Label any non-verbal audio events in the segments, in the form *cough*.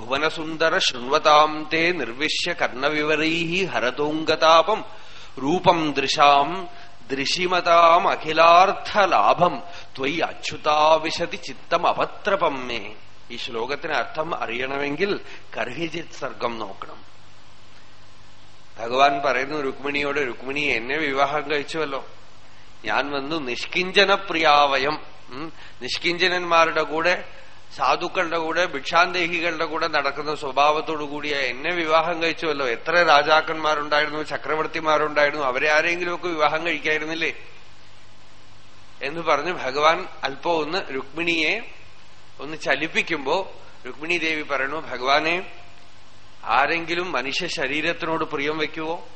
ഭുവനസുന്ദര ശൃണ്വതാം തേ നിർവിശ്യ കർണവിവരൈ ഹരതോങ്കതാപം രൂപം ദൃശാം ദൃശിമതാമഖിലാർത്ഥലാഭം ത്വയി അച്യുതാവിശതി ചിത്തം അപത്രപം മേ ഈ ശ്ലോകത്തിന് അർത്ഥം അറിയണമെങ്കിൽ കർഹിജിത് സർഗം നോക്കണം. ഭഗവാൻ പറയുന്നു രുക്മിണിയോട് രുക്മിണി എന്നെ വിവാഹം കഴിച്ചുവല്ലോ. ഞാൻ വന്നു നിഷ്കിഞ്ചനപ്രിയാവയം. നിഷ്കിഞ്ചനന്മാരുടെ കൂടെ സാധുക്കളുടെ കൂടെ ഭിക്ഷാന്തേഹികളുടെ കൂടെ നടക്കുന്ന സ്വഭാവത്തോടു കൂടിയ എന്നെ വിവാഹം കഴിച്ചുവല്ലോ. എത്ര രാജാക്കന്മാരുണ്ടായിരുന്നു ചക്രവർത്തിമാരുണ്ടായിരുന്നു അവരെ ആരെങ്കിലുമൊക്കെ വിവാഹം കഴിക്കായിരുന്നില്ലേ? എന്ന് പറഞ്ഞ് ഭഗവാൻ അല്പം ഒന്ന് രുക്മിണിയെ ഒന്ന് ചലിപ്പിക്കുമ്പോ രുക്മിണി ദേവി പറയണു ഭഗവാനെ ആരെങ്കിലും മനുഷ്യ ശരീരത്തിനോട് പ്രിയം വെക്കുവോ?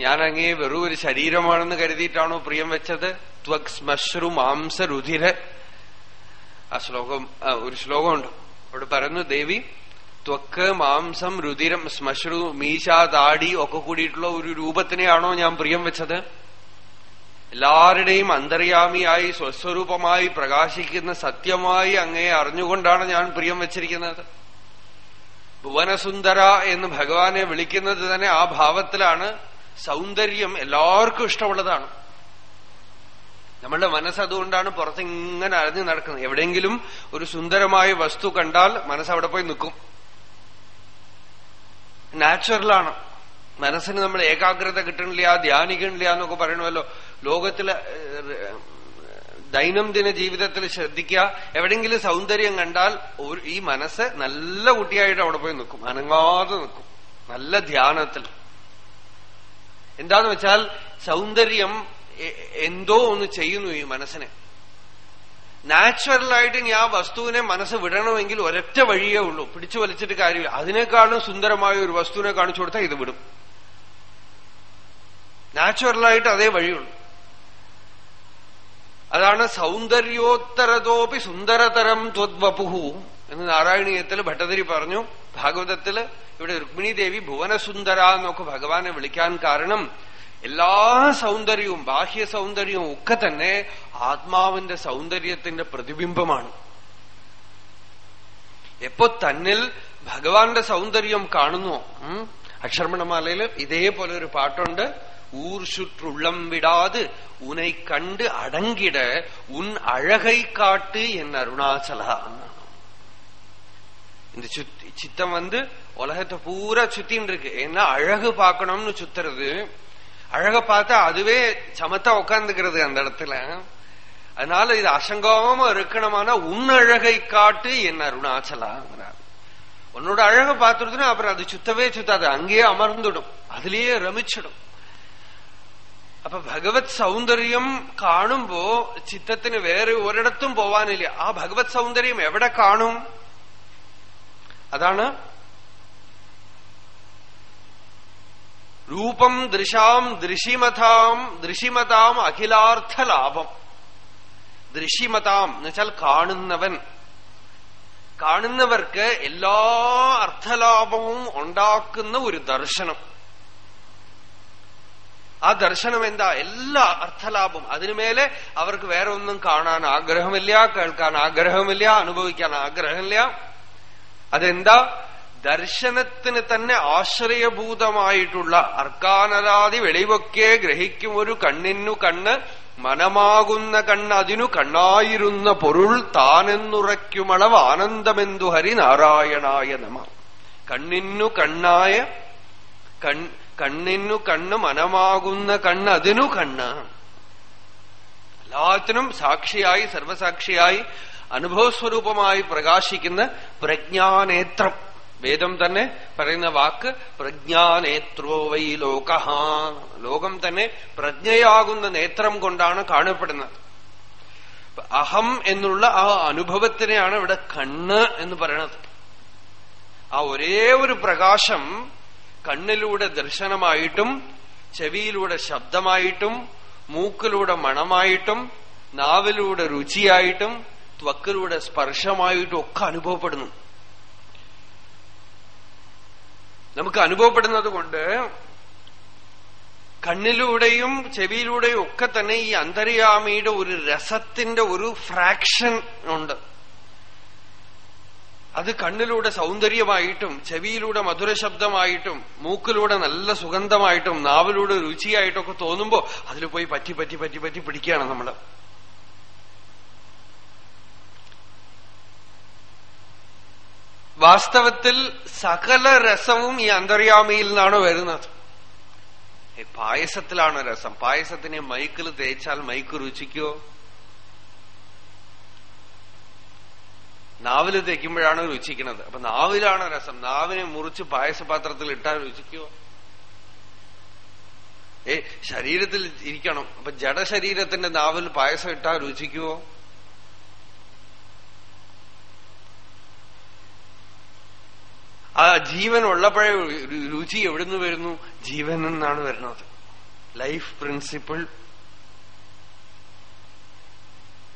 ഞാൻ അങ്ങേ വെറും ഒരു ശരീരമാണെന്ന് കരുതിയിട്ടാണോ പ്രിയം വെച്ചത്? ത്വക് ശ്മശ്രു മാംസ രുധിര ആ ശ്ലോകം ഒരു ശ്ലോകമുണ്ട്. അവിടെ പറയുന്നു ദേവി ത്വക്ക് മാംസം രുതിരം ശ്മശ്രു മീശ താടി ഒക്കെ കൂടിയിട്ടുള്ള ഒരു രൂപത്തിനെയാണോ ഞാൻ പ്രിയം വെച്ചത്? എല്ലാവരുടെയും അന്തര്യാമിയായി സ്വസ്വരൂപമായി പ്രകാശിക്കുന്ന സത്യമായി അങ്ങയെ അറിഞ്ഞുകൊണ്ടാണ് ഞാൻ പ്രിയം വെച്ചിരിക്കുന്നത്. ഭുവനസുന്ദര എന്ന് ഭഗവാനെ വിളിക്കുന്നത് തന്നെ ആ ഭാവത്തിലാണ് സൗന്ദര്യം എല്ലാവർക്കും ഇഷ്ടമുള്ളതാണ്. നമ്മളുടെ മനസ്സ് അതുകൊണ്ടാണ് പുറത്തിങ്ങനെ അരഞ്ഞു നടക്കുന്നത്. എവിടെയെങ്കിലും ഒരു സുന്ദരമായ വസ്തു കണ്ടാൽ മനസ്സ് അവിടെ പോയി നിൽക്കും. നാച്ചുറലാണ്. മനസ്സിന് നമ്മൾ ഏകാഗ്രത കിട്ടണില്ല ധ്യാനിക്കണില്ല എന്നൊക്കെ പറയണമല്ലോ. ലോകത്തിലെ ദൈനംദിന ജീവിതത്തിൽ ശ്രദ്ധിക്കുക. എവിടെയെങ്കിലും സൗന്ദര്യം കണ്ടാൽ ഈ മനസ്സ് നല്ല കുട്ടിയായിട്ട് അവിടെ പോയി നിൽക്കും. അനങ്ങാതെ നിൽക്കും. നല്ല ധ്യാനത്തിൽ. എന്താന്ന് വെച്ചാൽ സൗന്ദര്യം എന്തോ ഒന്ന് ചെയ്യുന്നു ഈ മനസ്സിനെ. നാച്ചുറലായിട്ട് ഇനി ആ വസ്തുവിനെ മനസ്സ് വിടണമെങ്കിൽ ഒരൊറ്റ വഴിയേ ഉള്ളൂ. പിടിച്ചു വലിച്ചിട്ട് കാര്യമില്ല. അതിനേക്കാളും സുന്ദരമായ ഒരു വസ്തുവിനെ കാണിച്ചു കൊടുത്താൽ ഇത് വിടും. നാച്ചുറലായിട്ട് അതേ വഴിയുള്ളൂ. അതാണ് സൗന്ദര്യോത്തരതോപി സുന്ദരതരം ത്വദ്വപുഹു എന്ന് നാരായണീയത്തിൽ ഭട്ടതിരി പറഞ്ഞു. ഭാഗവതത്തിൽ ഇവിടെ രുക്മിണി ദേവി ഭുവനസുന്ദര എന്നൊക്കെ ഭഗവാനെ വിളിക്കാൻ കാരണം എല്ലാ സൗന്ദര്യവും ബാഹ്യ സൗന്ദര്യവും ഒക്കെ തന്നെ ആത്മാവിന്റെ സൗന്ദര്യത്തിന്റെ പ്രതിബിംബമാണ് എപ്പോ തന്നിൽ ഭഗവാന്റെ സൗന്ദര്യം കാണുന്നു അക്ഷർമണമാലയിൽ ഇതേപോലെ ഒരു പാട്ടുണ്ട് ஊர் சுற்றுள்ளம் விடாது உனை கண்டு அடங்கிட உன் அழகை காட்டு என் அருணாச்சலா இந்த சித்தம் வந்து உலகத்தை பூரா சுத்தின்னு இருக்கு ஏன்னா அழகு பார்க்கணும்னு சுத்துறது அழக பார்த்தா அதுவே சமத்தா உட்கார்ந்துக்கிறது அந்த இடத்துல அதனால இது அசங்காம இருக்கணுமானா உன் அழகை காட்டு என் அருணாச்சலாங்கிறார் உன்னோட அழக பார்த்துருதுன்னா அப்புறம் அது சுத்தவே சுத்தாது அங்கேயே அமர்ந்துடும் அதுலயே ரமிச்சிடும் അപ്പൊ ഭഗവത് സൗന്ദര്യം കാണുമ്പോ ചിത്തത്തിന് വേറെ ഒരിടത്തും പോവാനില്ല ആ ഭഗവത് സൗന്ദര്യം എവിടെ കാണും അതാണ് രൂപം ദൃശാം ദൃശിമതാം ദൃശിമതാം അഖിലാർത്ഥ ലാഭം ദൃശിമതാം എന്നുവെച്ചാൽ കാണുന്നവൻ. കാണുന്നവർക്ക് എല്ലാ അർത്ഥലാഭവും ഉണ്ടാക്കുന്ന ഒരു ദർശനം. ആ ദർശനം എന്താ? എല്ലാ അർത്ഥലാഭം അതിനുമേലെ അവർക്ക് വേറെ ഒന്നും കാണാൻ ആഗ്രഹമില്ല കേൾക്കാൻ ആഗ്രഹമില്ല അനുഭവിക്കാൻ ആഗ്രഹമില്ല. അതെന്താ? ദർശനത്തിന് തന്നെ ആശ്രയഭൂതമായിട്ടുള്ള അർക്കാനരാതി വെളിവൊക്കെ ഗ്രഹിക്കും ഒരു കണ്ണിനു കണ്ണ് മനമാകുന്ന കണ്ണ് അതിനു കണ്ണായിരുന്ന പൊരുൾ താനെന്നുറയ്ക്കുമളവ് ആനന്ദമെന്തു ഹരി നാരായണായ നമ. കണ്ണിനു കണ്ണായ കണ്ണിനു കണ്ണ് മനമാകുന്ന കണ്ണ് അതിനു കണ്ണ്. എല്ലാത്തിനും സാക്ഷിയായി സർവസാക്ഷിയായി അനുഭവസ്വരൂപമായി പ്രകാശിക്കുന്ന പ്രജ്ഞാനേത്രം. വേദം തന്നെ പറയുന്ന വാക്ക് പ്രജ്ഞാനേത്രോ വൈ ലോക. ലോകം തന്നെ പ്രജ്ഞയാകുന്ന നേത്രം കൊണ്ടാണ് കാണപ്പെടുന്നത്. അഹം എന്നുള്ള ആ അനുഭവത്തിനെയാണ് ഇവിടെ കണ്ണ് എന്ന് പറയണത്. ആ ഒരേ ഒരു പ്രകാശം കണ്ണിലൂടെ ദർശനമായിട്ടും ചെവിയിലൂടെ ശബ്ദമായിട്ടും മൂക്കിലൂടെ മണമായിട്ടും നാവിലൂടെ രുചിയായിട്ടും ത്വക്കിലൂടെ സ്പർശമായിട്ടും ഒക്കെ അനുഭവപ്പെടുന്നു. നമുക്ക് അനുഭവപ്പെടുന്നത് കൊണ്ട് കണ്ണിലൂടെയും ചെവിയിലൂടെയും ഒക്കെ തന്നെ ഈ അന്തര്യാമിയുടെ ഒരു രസത്തിന്റെ ഒരു ഫ്രാക്ഷൻ ഉണ്ട്. അത് കണ്ണിലൂടെ സൗന്ദര്യമായിട്ടും ചെവിയിലൂടെ മധുരശബ്ദമായിട്ടും മൂക്കിലൂടെ നല്ല സുഗന്ധമായിട്ടും നാവിലൂടെ രുചിയായിട്ടൊക്കെ തോന്നുമ്പോൾ അതിൽ പോയി പറ്റി പറ്റി പറ്റി പറ്റി പിടിക്കുകയാണ് നമ്മൾ. വാസ്തവത്തിൽ സകല രസവും ഈ അന്തര്യാമിയിൽ നിന്നാണ് വരുന്നത്. പായസത്തിലാണ് രസം. പായസത്തിനെ മൈക്കിൽ തേച്ചാൽ മൈക്ക് രുചിക്കോ? നാവിൽ തേക്കുമ്പോഴാണ് രുചിക്കുന്നത്. അപ്പൊ നാവിലാണ് രസം. നാവിനെ മുറിച്ച് പായസപാത്രത്തിൽ ഇട്ടാൽ രുചിക്കോ? ഏ ശരീരത്തിൽ ഇരിക്കണം. അപ്പൊ ജഡശരീരത്തിന്റെ നാവിൽ പായസം ഇട്ടാൽ രുചിക്കുവോ? ജീവൻ ഉള്ളപ്പോഴേ രുചി എവിടുന്ന് വരുന്നു? ജീവൻ എന്നാണ് വരുന്നത്. ലൈഫ് പ്രിൻസിപ്പിൾ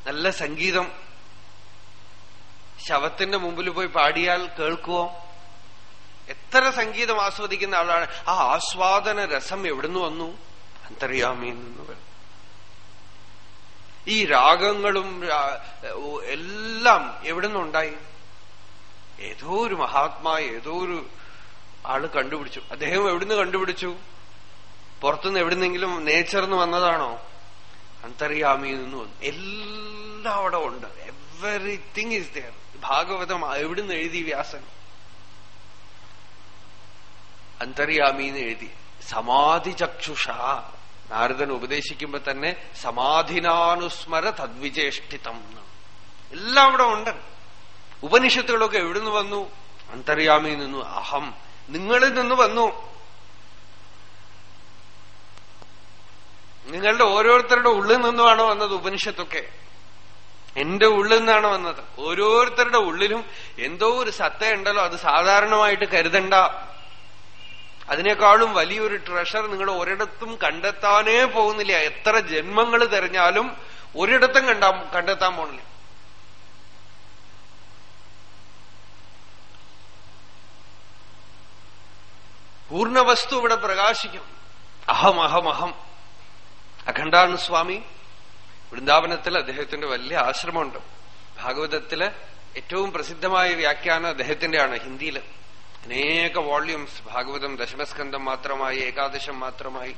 നല്ല സംഗീതം. ശവത്തിന്റെ മുമ്പിൽ പോയി പാടിയാൽ കേൾക്കുവോ? എത്ര സംഗീതം ആസ്വദിക്കുന്ന ആളാണ്. ആ ആസ്വാദന രസം എവിടുന്ന് വന്നു? അന്തര്യാമിയിൽ നിന്ന് വരും ഈ രാഗങ്ങളും എല്ലാം എവിടുന്നുണ്ടായി? ഏതോ ഒരു മഹാത്മാ ഏതോ ഒരു ആൾ കണ്ടുപിടിച്ചു. അദ്ദേഹം എവിടുന്ന് കണ്ടുപിടിച്ചു? പുറത്തുനിന്ന് എവിടുന്നെങ്കിലും നേച്ചർന്ന് വന്നതാണോ? അന്തര്യാമിയിൽ നിന്ന് വന്നു. എല്ലാം അവിടെ ഉണ്ട്. എവറിത്തിങ് ഇസ് ദയർ ഭാഗവതം എവിടുന്ന് എഴുതി വ്യാസൻ? അന്തര്യാമിന്ന് എഴുതി. സമാധി ചക്ഷുഷ നാരദൻ ഉപദേശിക്കുമ്പോ തന്നെ സമാധിനാനുസ്മര തദ്വിചേഷ്ടിതം എല്ലാം അവിടെ ഉണ്ട്. ഉപനിഷത്തുകളൊക്കെ എവിടുന്ന് വന്നു? അന്തര്യാമിയിൽ നിന്നു. അഹം. നിങ്ങളിൽ നിന്ന് വന്നു. നിങ്ങളുടെ ഓരോരുത്തരുടെ ഉള്ളിൽ നിന്നുമാണ് വന്നത് ഉപനിഷത്തൊക്കെ. എന്റെ ഉള്ളിൽ നിന്നാണ് വന്നത്. ഓരോരുത്തരുടെ ഉള്ളിലും എന്തോ ഒരു സത്ത ഉണ്ടല്ലോ അത് സാധാരണമായിട്ട് കരുതണ്ട. അതിനേക്കാളും വലിയൊരു ട്രഷർ നിങ്ങൾ ഒരിടത്തും കണ്ടെത്താനേ പോകുന്നില്ല. എത്ര ജന്മങ്ങൾ തെരഞ്ഞാലും ഒരിടത്തും കണ്ടാ കണ്ടെത്താൻ പോണില്ല പൂർണവസ്തു ഇവിടെ പ്രകാശിക്കും. അഹം അഹം അഹം. അഖണ്ഡാനന്ദ സ്വാമി. വൃന്ദാവനത്തിൽ അദ്ദേഹത്തിന്റെ വലിയ ആശ്രമമുണ്ട്. ഭാഗവതത്തിൽ ഏറ്റവും പ്രസിദ്ധമായ വ്യാഖ്യാനം അദ്ദേഹത്തിന്റെയാണ് ഹിന്ദിയിൽ അനേക വോള്യൂംസ് ഭാഗവതം ദശമസ്കന്ധം മാത്രമായി ഏകാദശം മാത്രമായി.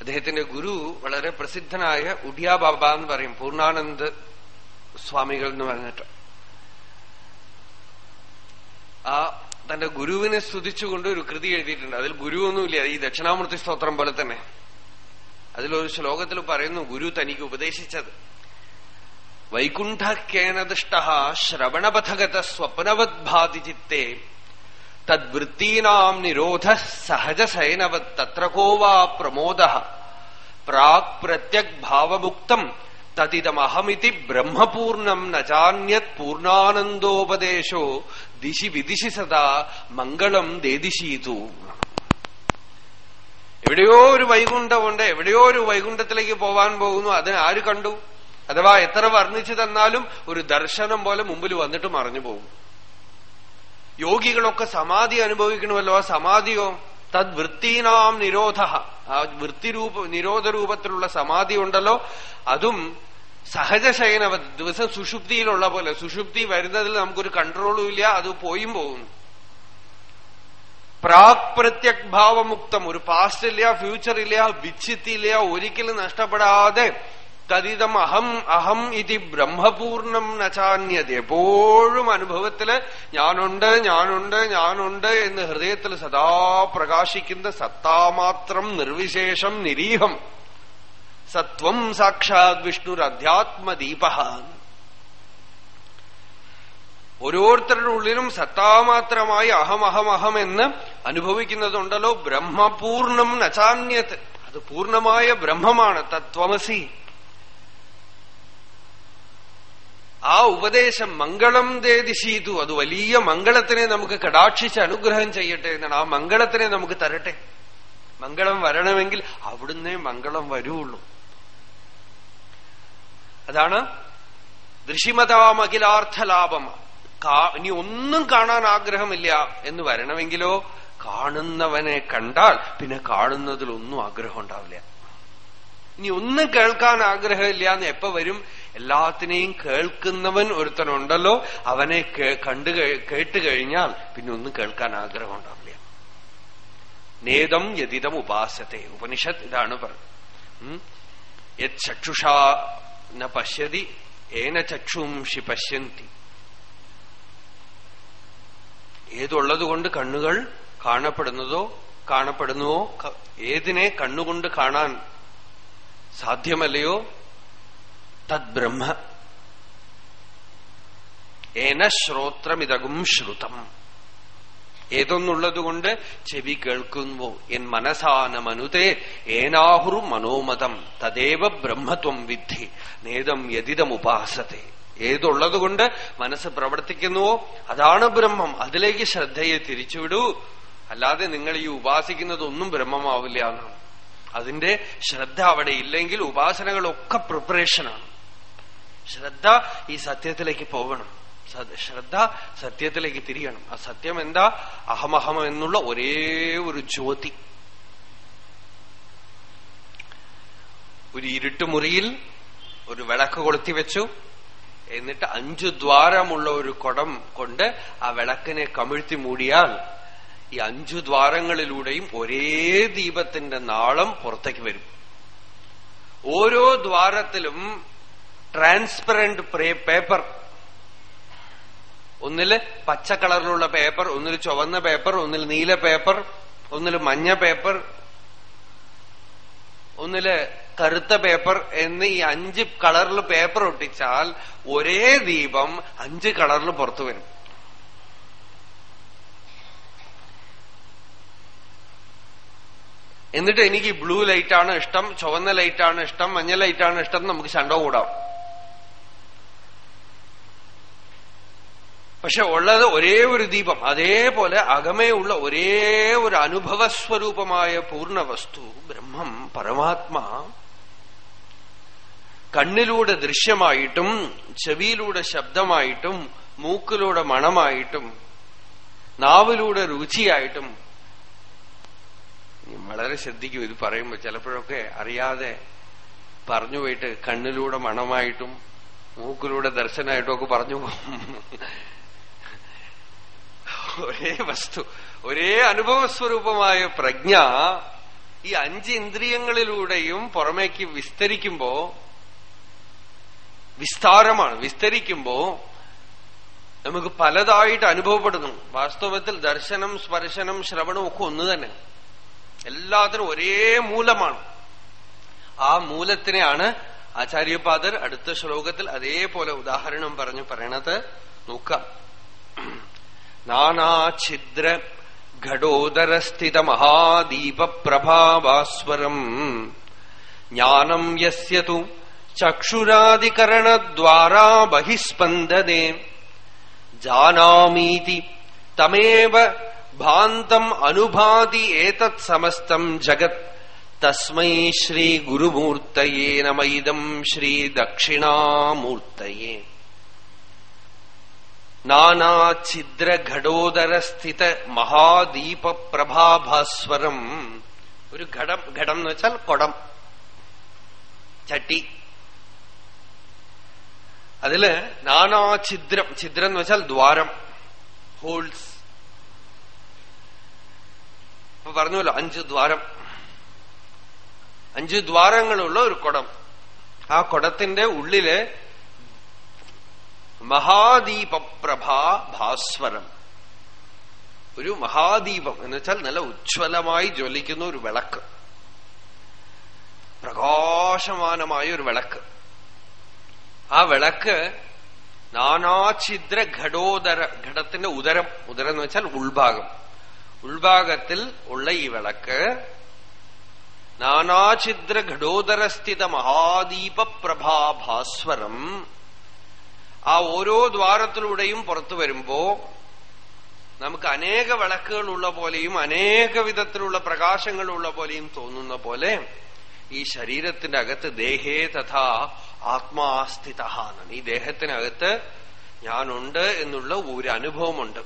അദ്ദേഹത്തിന്റെ ഗുരു വളരെ പ്രസിദ്ധനായ ഉഡിയ ബാബ എന്ന് പറയും പൂർണാനന്ദ് സ്വാമികൾ എന്ന് പറഞ്ഞിട്ട്. ആ തന്റെ ഗുരുവിനെ സ്തുതിച്ചുകൊണ്ട് ഒരു കൃതി എഴുതിയിട്ടുണ്ട്. അതിൽ ഗുരുവൊന്നുമില്ല. ഈ ദക്ഷിണാമൂർത്തി സ്തോത്രം പോലെ തന്നെ. അതിലൊരു ശ്ലോകത്തിൽ പറയുന്നു ഗുരു തനിക്ക് ഉപദേശിച്ചത്. വൈകുണ്ഠക്കേനദൃഷ്ട ശ്രവണപഥഗത സ്വപ്നവദ്ഭാതി ചിത്തെ തദ്വൃത്തീനാം നിരോധ സഹജസൈനവത്. തത്ര കോവാ പ്രമോദ. പ്രാക് പ്രത്യക് ഭാവമുക്തം. തതിതമഹമിതി ബ്രഹ്മപൂർണം നചാന്യത് പൂർണാനന്ദോപദേശോ ദിശി വിദിശി സദാ മംഗളം ദേദിശീതു. എവിടെയോ ഒരു വൈകുണ്ഠമുണ്ട് എവിടെയോ ഒരു വൈകുണ്ഠത്തിലേക്ക് പോവാൻ പോകുന്നു അതിന് ആര് കണ്ടു? അഥവാ എത്ര വർണിച്ചു തന്നാലും ഒരു ദർശനം പോലെ മുമ്പിൽ വന്നിട്ട് മറഞ്ഞു പോകും. യോഗികളൊക്കെ സമാധി അനുഭവിക്കണമല്ലോ ആ സമാധിയോ? തദ് വൃത്തീനാം നിരോധ ആ വൃത്തിരൂപ നിരോധരൂപത്തിലുള്ള സമാധി ഉണ്ടല്ലോ. അതും സഹജശയനവ ദിവസം സുഷുപ്തിയിലുള്ള പോലെ. സുഷുപ്തി വരുന്നതിൽ നമുക്കൊരു കൺട്രോളും ഇല്ല അത് പോയും പോകുന്നു. പ്രാക് പ്രത്യക് ഭാവമുക്തം ഒരു പാസ്റ്റ് ഇല്ല ഫ്യൂച്ചർ ഇല്ല വിച്ഛിത്തിയില്ല ഒരിക്കലും നഷ്ടപ്പെടാതെ തതിതം അഹം അഹം ഇതി ബ്രഹ്മപൂർണം നചാന്യത് എപ്പോഴും അനുഭവത്തിൽ ഞാനുണ്ട് ഞാനുണ്ട് ഞാനുണ്ട് എന്ന് ഹൃദയത്തിൽ സദാ പ്രകാശിക്കുന്ന സത്താമാത്രം നിർവിശേഷം നിരീഹം. സത്വം സാക്ഷാത് വിഷ്ണുർ അധ്യാത്മദീപ ഓരോരുത്തരുടെ ഉള്ളിലും സത്താമാത്രമായി അഹം അഹം അഹം എന്ന് അനുഭവിക്കുന്നതുണ്ടല്ലോ. ബ്രഹ്മപൂർണം നചാന്യത് അത് പൂർണമായ ബ്രഹ്മമാണ്. തത്വമസി. ആ ഉപദേശം മംഗളം ദേദിശീതു അത് വലിയ മംഗളത്തിനെ നമുക്ക് കടാക്ഷിച്ച് അനുഗ്രഹം ചെയ്യട്ടെ എന്നാണ്. ആ മംഗളത്തിനെ നമുക്ക് തരട്ടെ. മംഗളം വരണമെങ്കിൽ അവിടുന്നേ മംഗളം വരുള്ളൂ അതാണ് ദൃശിമതാമഖിലാർത്ഥലാഭം ഇനി ഒന്നും കാണാൻ ആഗ്രഹമില്ല എന്ന് വരണമെങ്കിലോ കാണുന്നവനെ കണ്ടാൽ പിന്നെ കാണുന്നതിലൊന്നും ആഗ്രഹം ഉണ്ടാവില്ല. ഇനി ഒന്നും കേൾക്കാൻ ആഗ്രഹമില്ല എന്ന് എപ്പോ വരും? എല്ലാത്തിനെയും കേൾക്കുന്നവൻ ഒരുത്തനുണ്ടല്ലോ. അവനെ കണ്ടു കേട്ട് കഴിഞ്ഞാൽ പിന്നെ ഒന്നും കേൾക്കാൻ ആഗ്രഹം ഉണ്ടാവില്ല. നേതം യതിതം ഉപാസത്തെ. ഉപനിഷത്ത് ഇതാണ് പറഞ്ഞത്. യത് ചക്ഷുഷാ ന പശ്യതി ഏന ചക്ഷുംഷി പശ്യന്തി. ഏതുള്ളതുകൊണ്ട് കണ്ണുകൾ കാണപ്പെടുന്നതോ കാണപ്പെടുന്നുവോ ഏതിനെ കണ്ണുകൊണ്ട് കാണാൻ സാധ്യമല്ലയോ? തദ് ബ്രഹ്മ ഏന ശ്രോത്രമിതകും ശ്രുതം. ഏതൊന്നുള്ളതുകൊണ്ട് ചെവി കേൾക്കുന്നുവോ എൻ മനസാന മനുതേ മനോമതം. തദേവ ബ്രഹ്മത്വം വിദ്ധി. നേതം യതിതം ഉപാസത്തെ ഏതുള്ളതുകൊണ്ട് മനസ്സ് പ്രവർത്തിക്കുന്നുവോ? അതാണ് ബ്രഹ്മം. അതിലേക്ക് ശ്രദ്ധയെ തിരിച്ചുവിടൂ. അല്ലാതെ നിങ്ങൾ ഈ ഉപാസിക്കുന്നതൊന്നും ബ്രഹ്മമാവില്ല എന്നാണ്. അതിന്റെ ശ്രദ്ധ അവിടെ ഇല്ലെങ്കിൽ ഉപാസനകളൊക്കെ പ്രിപ്പറേഷനാണ് ശ്രദ്ധ ഈ സത്യത്തിലേക്ക് പോകണം. ശ്രദ്ധ സത്യത്തിലേക്ക് തിരിയണം. ആ സത്യം എന്താ? അഹമഹം എന്നുള്ള ഒരേ ഒരു ജ്യോതി. ഒരു ഇരുട്ടുമുറിയിൽ ഒരു വിളക്ക് കൊളുത്തി വെച്ചു. എന്നിട്ട് അഞ്ചു ദ്വാരമുള്ള ഒരു കുടം കൊണ്ട് ആ വിളക്കിനെ കമിഴ്ത്തി മൂടിയാൽ ഈ അഞ്ചു ദ്വാരങ്ങളിലൂടെയും ഒരേ ദീപത്തിന്റെ നാളം പുറത്തേക്ക് വരും. ഓരോ ദ്വാരത്തിലും ട്രാൻസ്പെറന്റ് പേപ്പർ ഒന്നിൽ പച്ച കളറിലുള്ള പേപ്പർ ഒന്നിൽ ചുവന്ന പേപ്പർ ഒന്നിൽ നീല പേപ്പർ ഒന്നിൽ മഞ്ഞ പേപ്പർ ഒന്നിൽ കറുത്ത പേപ്പർ എന്ന് ഈ അഞ്ച് കളറിൽ പേപ്പർ ഒട്ടിച്ചാൽ ഒരേ ദീപം അഞ്ച് കളറിൽ പുറത്തു വരും. എന്നിട്ട് എനിക്ക് ബ്ലൂ ലൈറ്റാണ് ഇഷ്ടം ചുവന്ന ലൈറ്റാണ് ഇഷ്ടം മഞ്ഞ ലൈറ്റാണ് ഇഷ്ടം നമുക്ക് ശണ്ട കൂടാം. പക്ഷെ ഉള്ളത് ഒരേ ഒരു ദീപം അതേപോലെ അകമേയുള്ള ഒരേ ഒരു അനുഭവസ്വരൂപമായ പൂർണ വസ്തു ബ്രഹ്മം പരമാത്മാ. കണ്ണിലൂടെ ദൃശ്യമായിട്ടും ചെവിയിലൂടെ ശബ്ദമായിട്ടും മൂക്കിലൂടെ മണമായിട്ടും നാവിലൂടെ രുചിയായിട്ടും വളരെ ശ്രദ്ധിക്കും ഇത് പറയുമ്പോൾ ചിലപ്പോഴൊക്കെ അറിയാതെ പറഞ്ഞു പോയിട്ട് കണ്ണിലൂടെ മണമായിട്ടും മൂക്കിലൂടെ ദർശനമായിട്ടും ഒക്കെ പറഞ്ഞു പോകും. ഒരേ വസ്തു ഒരേ അനുഭവ സ്വരൂപമായ പ്രജ്ഞ ഈ അഞ്ച് ഇന്ദ്രിയങ്ങളിലൂടെയും പുറമേക്ക് വിസ്തരിക്കുമ്പോ വിസ്താരമാണ് വിസ്തരിക്കുമ്പോ നമുക്ക് പലതായിട്ട് അനുഭവപ്പെടുന്നു വാസ്തവത്തിൽ ദർശനം സ്പർശനം ശ്രവണം ഒക്കെ ഒന്ന് തന്നെ. എല്ലാത്തിനും ഒരേ മൂലമാണ്. ആ മൂലത്തിനെയാണ് ആചാര്യപാദർ അടുത്ത ശ്ലോകത്തിൽ അതേപോലെ ഉദാഹരണം പറഞ്ഞു പറയണത്. നോക്കാം നാനാഛിദ്ര ഘടോദരസ്ഥിത മഹാദീപപ്രഭാവാസ്വരം ജ്ഞാനം യസ്യതു ചക്ഷുരാദികരണദ്വാരാ ബഹിസ്പന്ദനേ ജാനാമീതി തമേവ ഭാന്തം അനുഭാതി ഏതത് സമസ്തം ജഗത് തസ്മൈ ശ്രീ ഗുരുമൂർത്തയേ നമൈതം ശ്രീ ദക്ഷിണാമൂർത്തയേ നാനാഛിദ്രഘടോദരസ്ഥിത മഹാദീപ പ്രഭാഭാസ്വരം ഒരു ഘടം ഘടം എന്ന് വെച്ചാൽ കൊടം. ചട്ടി. അതിൽ നാനാഛിദ്രം ഛിദ്രം എന്ന് വെച്ചാൽ ദ്വാരം. ഹോൾസ്. ഇപ്പൊ പറഞ്ഞല്ലോ അഞ്ച് ദ്വാരം. അഞ്ച് ദ്വാരങ്ങളുള്ള ഒരു കുടം. ആ കുടത്തിന്റെ ഉള്ളിൽ മഹാദീപപ്രഭാ ഭാസ്വരം. ഒരു മഹാദീപം. എന്ന് വെച്ചാൽ നല്ല ഉജ്ജ്വലമായി ജ്വലിക്കുന്ന ഒരു വിളക്ക്. പ്രകാശമാനമായ ഒരു വിളക്ക്. ആ വിളക്ക് നാനാഛിദ്ര ഘടോദര ഘടത്തിന്റെ ഉദരം. ഉദരം എന്ന് വെച്ചാൽ ഉൾഭാഗം. ഉൾഭാഗത്തിൽ ഉള്ള ഈ വിളക്ക് നാനാഛിദ്ര ഘടോദരസ്ഥിത മഹാദീപ പ്രഭാഭാസ്വരം ആ ഓരോ ദ്വാരത്തിലൂടെയും പുറത്തു വരുമ്പോ നമുക്ക് അനേക വിളക്കുകൾ ഉള്ള പോലെയും അനേക വിധത്തിലുള്ള പ്രകാശങ്ങളുള്ള പോലെയും തോന്നുന്ന പോലെ ഈ ശരീരത്തിന്റെ അകത്ത് ദേഹേ തഥാ ആത്മാസ്ഥിത ഈ ദേഹത്തിനകത്ത് ഞാനുണ്ട് എന്നുള്ള ഒരു അനുഭവമുണ്ട്.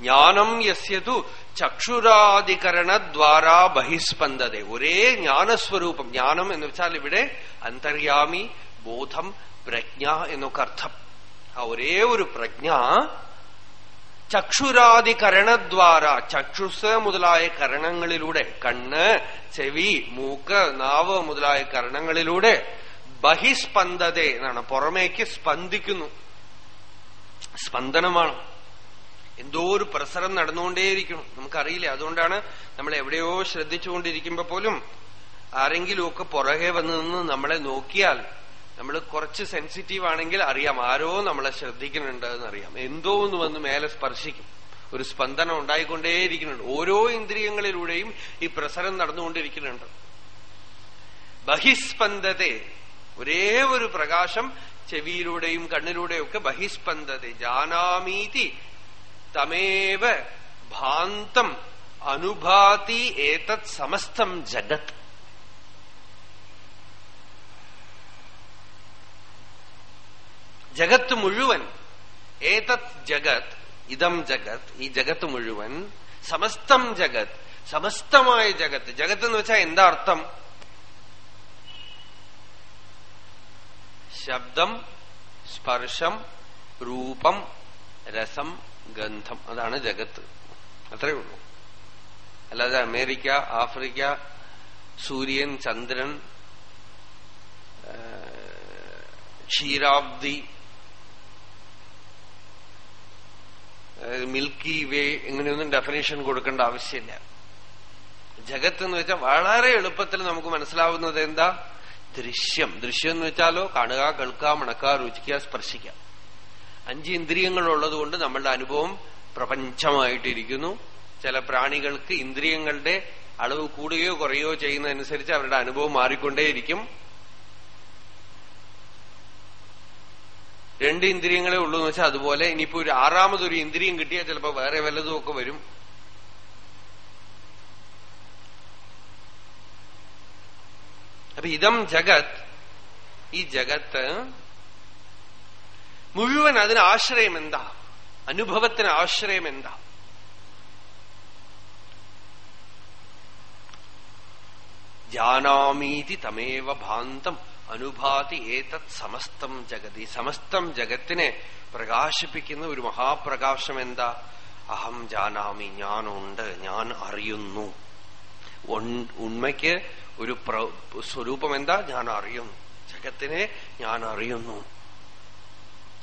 ജ്ഞാനം യസ്യതു ചക്ഷുരാധികരണദ്വാരാ ബഹിസ്പന്ദത. ഒരേ ജ്ഞാനസ്വരൂപം. ജ്ഞാനം എന്ന് വെച്ചാൽ ഇവിടെ അന്തര്യാമി ബോധം പ്രജ്ഞ എന്നൊക്കെ അർത്ഥം. ആ ഒരേ ഒരു പ്രജ്ഞ ചക്ഷുരാധികരണദ്വാര. ചക്ഷുസ് മുതലായ കരണങ്ങളിലൂടെ കണ്ണ് ചെവി മൂക്ക് നാവ് മുതലായ കരണങ്ങളിലൂടെ ബഹിസ്പന്ദത എന്നാണ്. പുറമേക്ക് സ്പന്ദിക്കുന്നു. സ്പന്ദനമാണ്. എന്തോ ഒരു പ്രസരം നടന്നുകൊണ്ടേയിരിക്കണം. നമുക്കറിയില്ല അതുകൊണ്ടാണ് നമ്മൾ എവിടെയോ ശ്രദ്ധിച്ചുകൊണ്ടിരിക്കുമ്പോ പോലും ആരെങ്കിലുമൊക്കെ പുറകെ വന്ന് നിന്ന് നമ്മളെ നോക്കിയാൽ നമ്മൾ കുറച്ച് സെൻസിറ്റീവ് ആണെങ്കിൽ അറിയാം ആരോ നമ്മളെ ശ്രദ്ധിക്കുന്നുണ്ട് എന്നറിയാം എന്തോ ഒന്ന് വന്ന് മേലെ സ്പർശിക്കും. ഒരു സ്പന്ദനം ഉണ്ടായിക്കൊണ്ടേയിരിക്കുന്നുണ്ട്. ഓരോ ഇന്ദ്രിയങ്ങളിലൂടെയും ഈ പ്രസരം നടന്നുകൊണ്ടിരിക്കുന്നുണ്ട്. ബഹിസ്പന്ദത്തെ ഒരേ ഒരു പ്രകാശം ചെവിയിലൂടെയും കണ്ണിലൂടെയും ഒക്കെ ബഹിസ്പന്ദത ജാനാമീതി തമേവ ഭാന്തം അനുഭാതി ഏതത് സമസ്തം ജഗത് ജഗത്ത് മുഴുവൻ ഏതത് ജഗത് ഇതം ജഗത് ഈ ജഗത്ത് മുഴുവൻ സമസ്തം ജഗത് സമസ്തമായ ജഗത്ത് ജഗത്ത് എന്ന് വെച്ചാൽ എന്താ അർത്ഥം? ശബ്ദം സ്പർശം രൂപം രസം ഗന്ധം. അതാണ് ജഗത്ത്. അത്രയേ ഉള്ളൂ. അല്ലാതെ അമേരിക്ക ആഫ്രിക്ക സൂര്യൻ ചന്ദ്രൻ ക്ഷീരാബ്ദി മിൽക്കി വേ ഇങ്ങനെയൊന്നും ഡെഫിനേഷൻ കൊടുക്കേണ്ട ആവശ്യമില്ല. ജഗത്ത് എന്ന് വെച്ചാൽ വളരെ എളുപ്പത്തിൽ നമുക്ക് മനസ്സിലാവുന്നത് എന്താ? ദൃശ്യം. ദൃശ്യം എന്ന് വെച്ചാലോ കാണുക കേൾക്കുക മണക്കുക രുചിക്കുക സ്പർശിക്കുക. അഞ്ച് ഇന്ദ്രിയങ്ങളുള്ളത് കൊണ്ട് നമ്മളുടെ അനുഭവം പ്രപഞ്ചമായിട്ടിരിക്കുന്നു. ചില പ്രാണികൾക്ക് ഇന്ദ്രിയങ്ങളുടെ അളവ് കൂടുകയോ കുറയോ ചെയ്യുന്നതനുസരിച്ച് അവരുടെ അനുഭവം മാറിക്കൊണ്ടേയിരിക്കും. രണ്ട് ഇന്ദ്രിയങ്ങളെ ഉള്ളൂ എന്ന് വെച്ചാൽ അതുപോലെ ഇനിയിപ്പോ ഒരു ആറാമതൊരു ഇന്ദ്രിയം കിട്ടിയാൽ ചിലപ്പോ വേറെ വല്ലതും ഒക്കെ വരും. അപ്പൊ ഇതം ജഗത്. ഈ ജഗത്ത് മുഴുവൻ അതിന് ആശ്രയം എന്താ? അനുഭവത്തിന് ആശ്രയം എന്താ? ജാനാമീതി തമേവ ഭാന്തം അനുഭാതി ഏതത് സമസ്തം ജഗതി. സമസ്തം ജഗത്തിനെ പ്രകാശിപ്പിക്കുന്ന ഒരു മഹാപ്രകാശം എന്താ? അഹം ജാനാമി ഞാനുണ്ട് ഞാൻ അറിയുന്നു. ഉണ്മയ്ക്ക് ഒരു സ്വരൂപം എന്താ? ഞാൻ അറിയുന്നു. ജഗത്തിനെ ഞാൻ അറിയുന്നു.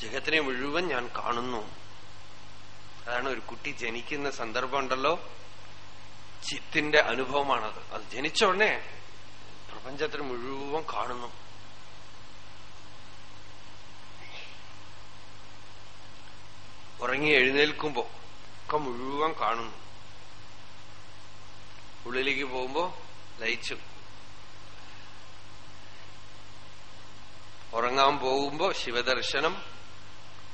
ജഗത്തിനെ മുഴുവൻ ഞാൻ കാണുന്നു. അതാണ് ഒരു കുട്ടി ജനിക്കുന്ന സന്ദർഭം ഉണ്ടല്ലോ ചിത്തിന്റെ അനുഭവമാണത്. അത് ജനിച്ച ഉടനെ പ്രപഞ്ചത്തിന് മുഴുവൻ കാണുന്നു. ഉറങ്ങി എഴുന്നേൽക്കുമ്പോ ഒക്കെ മുഴുവൻ കാണുന്നു. ഉള്ളിലേക്ക് പോകുമ്പോ ലയിച്ചു. ഉറങ്ങാൻ പോകുമ്പോ ശിവദർശനം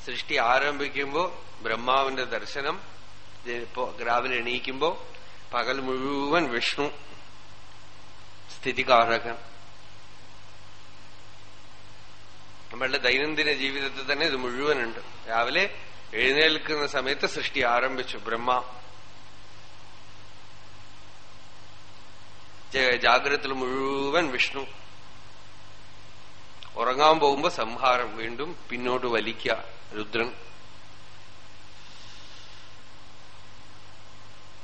സൃഷ്ടി ആരംഭിക്കുമ്പോ ബ്രഹ്മാവിന്റെ ദർശനം ഇപ്പോ രാവിലെ എണീക്കുമ്പോ പകൽ മുഴുവൻ വിഷ്ണു സ്ഥിതികാരകൻ. നമ്മളുടെ ദൈനംദിന ജീവിതത്തിൽ തന്നെ ഇത് മുഴുവനുണ്ട്. രാവിലെ എഴുന്നേൽക്കുന്ന സമയത്ത് സൃഷ്ടി ആരംഭിച്ചു ബ്രഹ്മ. ജാഗ്രതത്തിൽ മുഴുവൻ വിഷ്ണു. ഉറങ്ങാൻ പോകുമ്പോ സംഹാരം വീണ്ടും പിന്നോട്ട് വലിക്ക രുദ്രൻ.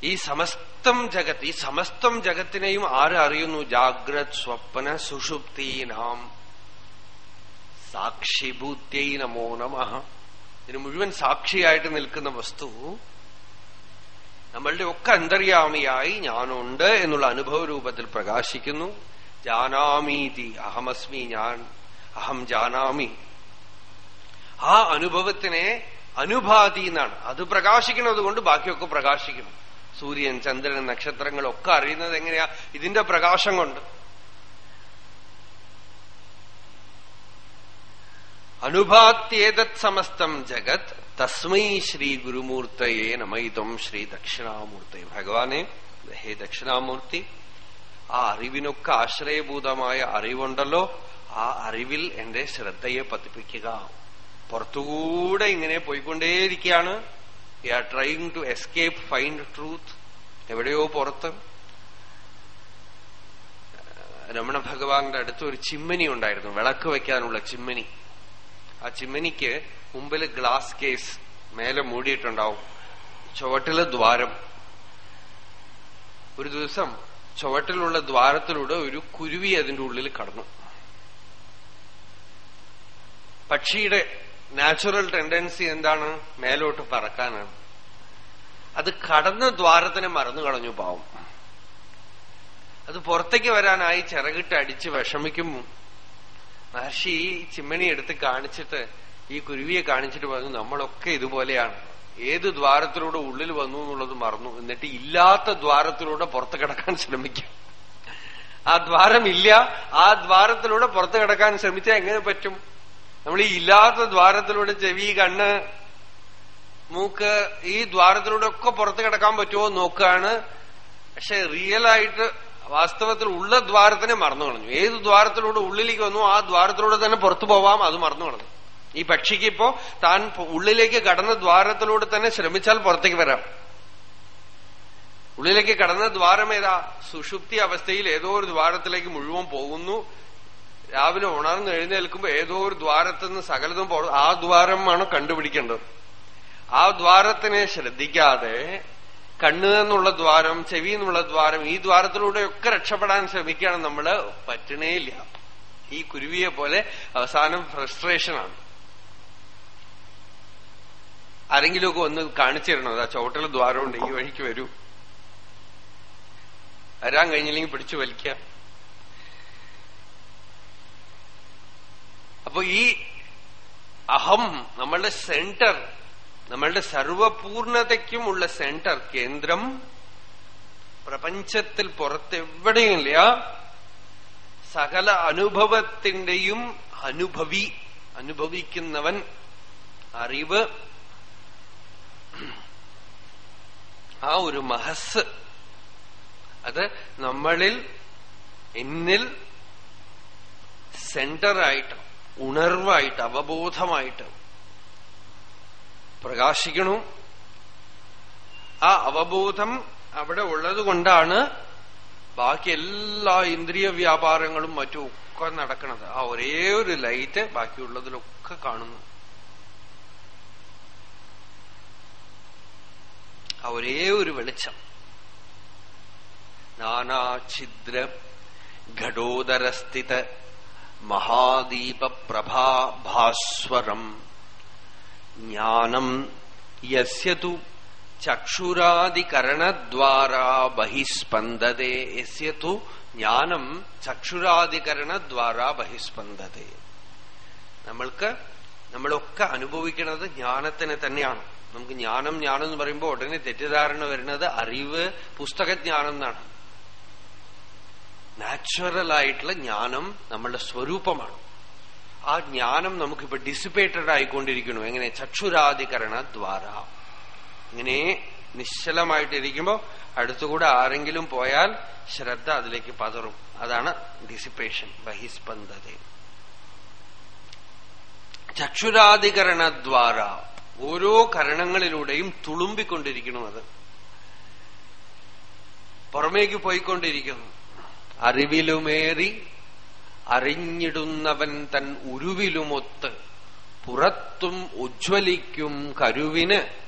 ഈ സമസ്തം ജഗത്ത് ഈ സമസ്തം ജഗത്തിനെയും ആര് അറിയുന്നു ജാഗ്രത് സ്വപ്ന സുഷുപ്തീനാം സാക്ഷിഭൂത്യൈ നമോ നമ. ഇതിന് മുഴുവൻ സാക്ഷിയായിട്ട് നിൽക്കുന്ന വസ്തു നമ്മളുടെ ഒക്കെ അന്തര്യാമിയായി ഞാനുണ്ട് എന്നുള്ള അനുഭവ രൂപത്തിൽ പ്രകാശിക്കുന്നു. ജാനാമീതി അഹമസ്മി ഞാൻ അഹം ജാനാമി. ആ അനുഭവത്തിനെ അനുഭാതി എന്നാണ്. അത് പ്രകാശിക്കുന്നത് കൊണ്ട് ബാക്കിയൊക്കെ പ്രകാശിക്കും. സൂര്യൻ ചന്ദ്രൻ നക്ഷത്രങ്ങൾ ഒക്കെ അറിയുന്നത് എങ്ങനെയാ? ഇതിന്റെ പ്രകാശം കൊണ്ട്. അനുഭാത്യേതത് സമസ്തം ജഗത് തസ്മൈ ശ്രീ ഗുരുമൂർത്തയെ നമയിതം ശ്രീ ദക്ഷിണാമൂർത്തി ഭഗവാനെ ഹേ ദക്ഷിണാമൂർത്തി ആ അറിവിനൊക്കെ ആശ്രയഭൂതമായ അറിവുണ്ടല്ലോ. ആ അറിവിൽ എന്റെ ശ്രദ്ധയെ പതിപ്പിക്കുക. പുറത്തുകൂടെ ഇങ്ങനെ പോയിക്കൊണ്ടേയിരിക്കുകയാണ്. We are trying to escape find truth എവിടെയോ പുറത്ത്. രമണ ഭഗവാന്റെ അടുത്ത് ഒരു ചിമ്മനി ഉണ്ടായിരുന്നു. വിളക്ക് വയ്ക്കാനുള്ള ചിമ്മനി. ആ ചിമ്മനിക്ക് മുമ്പിൽ ഗ്ലാസ് കേസ് മേലെ മൂടിയിട്ടുണ്ടാവും. ചുവട്ടിൽ ദ്വാരം. ഒരു ദിവസം ചുവട്ടിലുള്ള ദ്വാരത്തിലൂടെ ഒരു കുരുവി അതിന്റെ ഉള്ളിൽ കടന്നു. പക്ഷിയുടെ നാച്ചുറൽ ടെൻഡൻസി എന്താണ്? മേലോട്ട് പറക്കാനാണ് അത് കടന്ന ദ്വാരത്തിനെ മറന്നു കളഞ്ഞു പാവും. അത് പുറത്തേക്ക് വരാനായി ചിറകിട്ട് അടിച്ച് വിഷമിക്കും. മഹർഷി ഈ ചിമ്മണി എടുത്ത് കാണിച്ചിട്ട് ഈ കുരുവിയെ കാണിച്ചിട്ട് പറഞ്ഞു നമ്മളൊക്കെ ഇതുപോലെയാണ്. ഏത് ദ്വാരത്തിലൂടെ ഉള്ളിൽ വന്നു എന്നുള്ളത് മറന്നു. എന്നിട്ട് ഇല്ലാത്ത ദ്വാരത്തിലൂടെ പുറത്ത് കിടക്കാൻ ശ്രമിക്കും. ആ ദ്വാരമില്ല. ആ ദ്വാരത്തിലൂടെ പുറത്ത് കിടക്കാൻ ശ്രമിച്ചാൽ എങ്ങനെ പറ്റും? നമ്മൾ ഈ ഇല്ലാത്ത ദ്വാരത്തിലൂടെ ചെവി കണ്ണ് മൂക്ക് ഈ ദ്വാരത്തിലൂടെ ഒക്കെ പുറത്ത് കിടക്കാൻ പറ്റുമോ നോക്കുകയാണ്. പക്ഷെ റിയൽ ആയിട്ട് വാസ്തവത്തിൽ ഉള്ള ദ്വാരത്തിനെ മറന്നു കളഞ്ഞു. ഏത് ദ്വാരത്തിലൂടെ ഉള്ളിലേക്ക് വന്നു ആ ദ്വാരത്തിലൂടെ തന്നെ പുറത്തു പോവാം അത് മറന്നു കളഞ്ഞു. ഈ പക്ഷിക്ക് ഇപ്പോ താൻ ഉള്ളിലേക്ക് കടന്ന ദ്വാരത്തിലൂടെ തന്നെ ശ്രമിച്ചാൽ പുറത്തേക്ക് വരാം. ഉള്ളിലേക്ക് കടന്ന ദ്വാരം ഏതാ? സുഷുപ്തി അവസ്ഥയിൽ ഏതോ ഒരു ദ്വാരത്തിലേക്ക് മുഴുവൻ പോകുന്നു. രാവിലെ ഉണർന്ന് എഴുന്നേൽക്കുമ്പോ ഏതോ ഒരു ദ്വാരത്തിൽ നിന്ന് സകലതും പോ ആ ദ്വാരമാണ് കണ്ടുപിടിക്കേണ്ടത്. ആ ദ്വാരത്തിനെ ശ്രദ്ധിക്കാതെ കണ്ണ് എന്നുള്ള ദ്വാരം ചെവി എന്നുള്ള ദ്വാരം ഈ ദ്വാരത്തിലൂടെയൊക്കെ രക്ഷപ്പെടാൻ ശ്രമിക്കുകയാണ് നമ്മൾ. പറ്റണേയില്ല. ഈ കുരുവിയെ പോലെ അവസാനം ഫ്രസ്ട്രേഷനാണ്. ആരെങ്കിലുമൊക്കെ ഒന്ന് കാണിച്ചു ആ അതാ ചോട്ടിൽ ദ്വാരമുണ്ട്. ഈ വഴിക്ക് വരൂ. വരാൻ കഴിഞ്ഞില്ലെങ്കിൽ പിടിച്ചു വലിക്കാം. അപ്പൊ ഈ അഹം നമ്മളുടെ സെന്റർ നമ്മളുടെ സർവപൂർണതയ്ക്കുമുള്ള സെന്റർ കേന്ദ്രം പ്രപഞ്ചത്തിൽ പുറത്തെവിടെയില്ല സകല അനുഭവത്തിന്റെയും അനുഭവി അനുഭവിക്കുന്നവൻ അറിവ്. ആ ഒരു മഹസ് അത് നമ്മളിൽ എന്നിൽ സെന്ററായിട്ട് ഉണർവായിട്ട് അവബോധമായിട്ട് പ്രകാശിക്കണു. ആ അവബോധം അവിടെ ഉള്ളതുകൊണ്ടാണ് ബാക്കി എല്ലാ ഇന്ദ്രിയ വ്യാപാരങ്ങളും മറ്റും ഒക്കെ നടക്കുന്നത് ആ ഒരേ ഒരു ലൈറ്റ് ബാക്കിയുള്ളതിലൊക്കെ കാണുന്നു. ആ ഒരേ ഒരു വെളിച്ചം. നാനാഛിദ്ര ഘടോദരസ്ഥിത മഹാദീപപ്രഭാഭാസ്വരം. ജ്ഞാനം യസ്യതു ചക്ഷുരാദികരണദ്വാരാ ബഹിസ്പന്ദതേ യു ജ്ഞാനം ചക്ഷുരാദികരണദ്വാരാ ബഹിസ്പന്ദതേ നമ്മൾക്ക് നമ്മളൊക്കെ അനുഭവിക്കുന്നത് ജ്ഞാനത്തിന് തന്നെയാണ്. നമുക്ക് ജ്ഞാനം ജ്ഞാനം എന്ന് പറയുമ്പോൾ ഉടനെ തെറ്റിദ്ധാരണ വരുന്നത് അറിവ് പുസ്തകജ്ഞാനം എന്നാണ്. നാച്ചുറൽ ആയിട്ടുള്ള ജ്ഞാനം നമ്മളുടെ സ്വരൂപമാണ്. ആ ജ്ഞാനം നമുക്കിപ്പോ ഡിസിപ്പേറ്റഡ് ആയിക്കൊണ്ടിരിക്കുന്നു. എങ്ങനെ? ചക്ഷുരാധികരണ ദ്വാര. ഇങ്ങനെ നിശ്ചലമായിട്ടിരിക്കുമ്പോ അടുത്തുകൂടെ ആരെങ്കിലും പോയാൽ ശ്രദ്ധ അതിലേക്ക് പതറും. അതാണ് ഡിസിപ്പേഷൻ ബഹിസ്പന്ദത. ചക്ഷുരാധികരണദ്വാര ഓരോ കരണങ്ങളിലൂടെയും തുളുമ്പിക്കൊണ്ടിരിക്കുന്നു അത്. പുറമേക്ക് പോയിക്കൊണ്ടിരിക്കുന്നു. അറിവിലുമേറി അറിഞ്ഞിടുന്നവൻ തൻ ഉരുവിലുമൊത്ത് പുറത്തും ഉജ്ജ്വലിക്കും കരുവിന്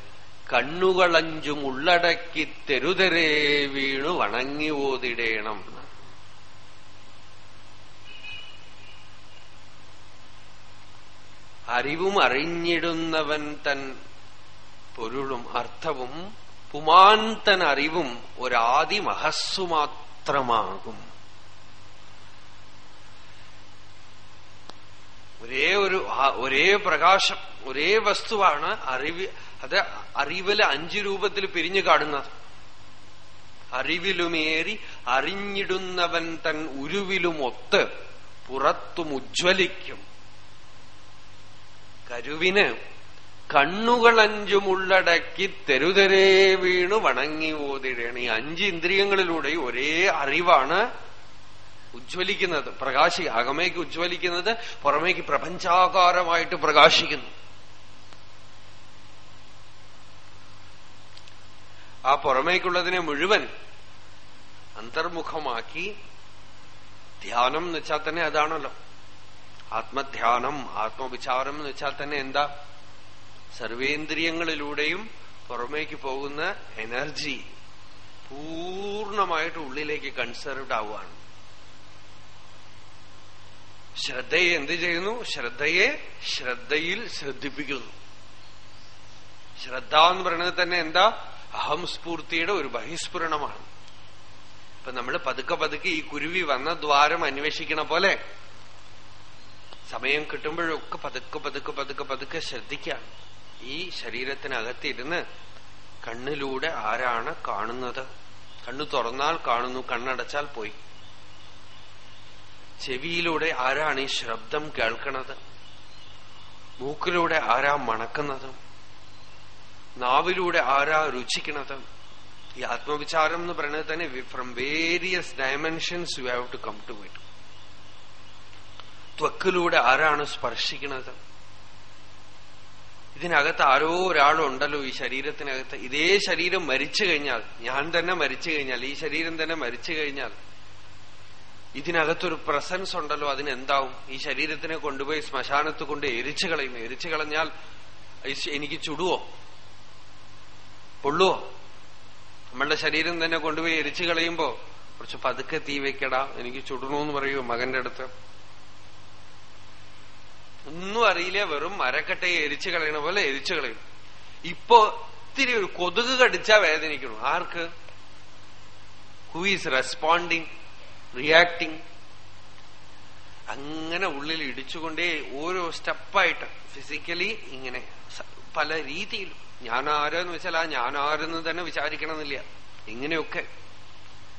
കണ്ണുകളഞ്ചും ഉള്ളടക്കി തെരുതെരേ വീണു വണങ്ങി ഓതിടേണം. അറിവും അറിഞ്ഞിടുന്നവൻ തൻ പൊരുളും അർത്ഥവും പുമാൻ തൻ അറിവും ഒരാദി മഹസ്സു ഒരേ ഒരു ഒരേ പ്രകാശം ഒരേ വസ്തുവാണ് അറിവ് അത് അറിവിൽ അഞ്ച് രൂപത്തിൽ പിരിഞ്ഞു കാണുന്നത് അറിവിലുമേറി അറിഞ്ഞിടുന്നവൻ തൻ ഉരുവിലുമൊത്ത് പുറത്തും ഉജ്ജ്വലിക്കും. കരുവിന് കണ്ണുകളഞ്ചുമുള്ളടക്കി തെരുതെരേ വീണു വണങ്ങി ഓതിടേണി. അഞ്ച് ഇന്ദ്രിയങ്ങളിലൂടെ ഒരേ അറിവാണ് ഉജ്ജ്വലിക്കുന്നത്. പ്രകാശി അകമേക്ക് ഉജ്ജ്വലിക്കുന്നത് പുറമേക്ക് പ്രപഞ്ചാകാരമായിട്ട് പ്രകാശിക്കുന്നു. ആ പുറമേക്കുള്ളതിനെ മുഴുവൻ അന്തർമുഖമാക്കി ധ്യാനം എന്ന് വെച്ചാൽ തന്നെ അതാണല്ലോ. ആത്മധ്യാനം ആത്മവിചാരം എന്ന് വെച്ചാൽ തന്നെ എന്താ? സർവേന്ദ്രിയങ്ങളിലൂടെയും പുറമേക്ക് പോകുന്ന എനർജി പൂർണമായിട്ട് ഉള്ളിലേക്ക് കൺസർവ്ഡ് ആവുകയാണ്. ശ്രദ്ധയെ എന്ത് ചെയ്യുന്നു? ശ്രദ്ധയെ ശ്രദ്ധയിൽ ശ്രദ്ധിപ്പിക്കുന്നു. ശ്രദ്ധ എന്ന് പറയുന്നത് തന്നെ എന്താ? അഹംസ്ഫൂർത്തിയുടെ ഒരു ബഹിസ്ഫുരണമാണ്. ഇപ്പൊ നമ്മൾ പതുക്കെ പതുക്കെ ഈ കുരുവി വന്ന ദ്വാരം അന്വേഷിക്കണ പോലെ സമയം കിട്ടുമ്പോഴൊക്കെ പതുക്കെ പതുക്കെ പതുക്കെ പതുക്കെ ശ്രദ്ധിക്കാം. ഈ ശരീരത്തിനകത്തിരുന്ന് കണ്ണിലൂടെ ആരാണ് കാണുന്നത്? കണ്ണു തുറന്നാൽ കാണുന്നു കണ്ണടച്ചാൽ പോയി. ചെവിയിലൂടെ ആരാണ് ഈ ശബ്ദം കേൾക്കണത്? മൂക്കിലൂടെ ആരാ മണക്കുന്നത്? നാവിലൂടെ ആരാ രുചിക്കണത്? ഈ ആത്മവിചാരം എന്ന് പറയുന്നത് തന്നെ from various dimensions you have to come to it ത്വക്കിലൂടെ ആരാണ് സ്പർശിക്കുന്നത് ഇതിനകത്ത് ആരോ ഒരാളുണ്ടല്ലോ ഈ ശരീരത്തിനകത്ത്. ഇതേ ശരീരം മരിച്ചു കഴിഞ്ഞാൽ ഞാൻ തന്നെ മരിച്ചു കഴിഞ്ഞാൽ ഈ ശരീരം തന്നെ മരിച്ചു കഴിഞ്ഞാൽ ഇതിനകത്തൊരു പ്രസൻസ് ഉണ്ടല്ലോ അതിനെന്താവും? ഈ ശരീരത്തിനെ കൊണ്ടുപോയി ശ്മശാനത്ത് കൊണ്ട് എരിച്ചു കളയും എരിച്ചു കളഞ്ഞാൽ എനിക്ക് ചുടുവോ? പൊള്ളുവോ നമ്മളുടെ ശരീരം തന്നെ കൊണ്ടുപോയി എരിച്ചു കളയുമ്പോ കുറച്ച് പതുക്കെ തീ വെക്കടാ എനിക്ക് ചുടണമെന്ന് പറയൂ മകന്റെ അടുത്ത്. ഒന്നും അറിയില്ല വെറും മരക്കട്ടയെ എരിച്ചു കളയണ പോലെ എരിച്ചു കളയും. ഇപ്പോ ഇത്തിരി ഒരു കൊതുക് കടിച്ചാ വേദനിക്കണം ആർക്ക്? ഹു ഈസ് റെസ്പോണ്ടിങ് റിയാക്ടിങ് അങ്ങനെ ഉള്ളിൽ ഇടിച്ചുകൊണ്ടേ ഓരോ സ്റ്റെപ്പായിട്ട് ഫിസിക്കലി ഇങ്ങനെ പല രീതിയിലും. ഞാൻ ആരെന്ന് വെച്ചാൽ ആ ഞാൻ ആരെന്ന് തന്നെ വിചാരിക്കണമെന്നില്ല. ഇങ്ങനെയൊക്കെ.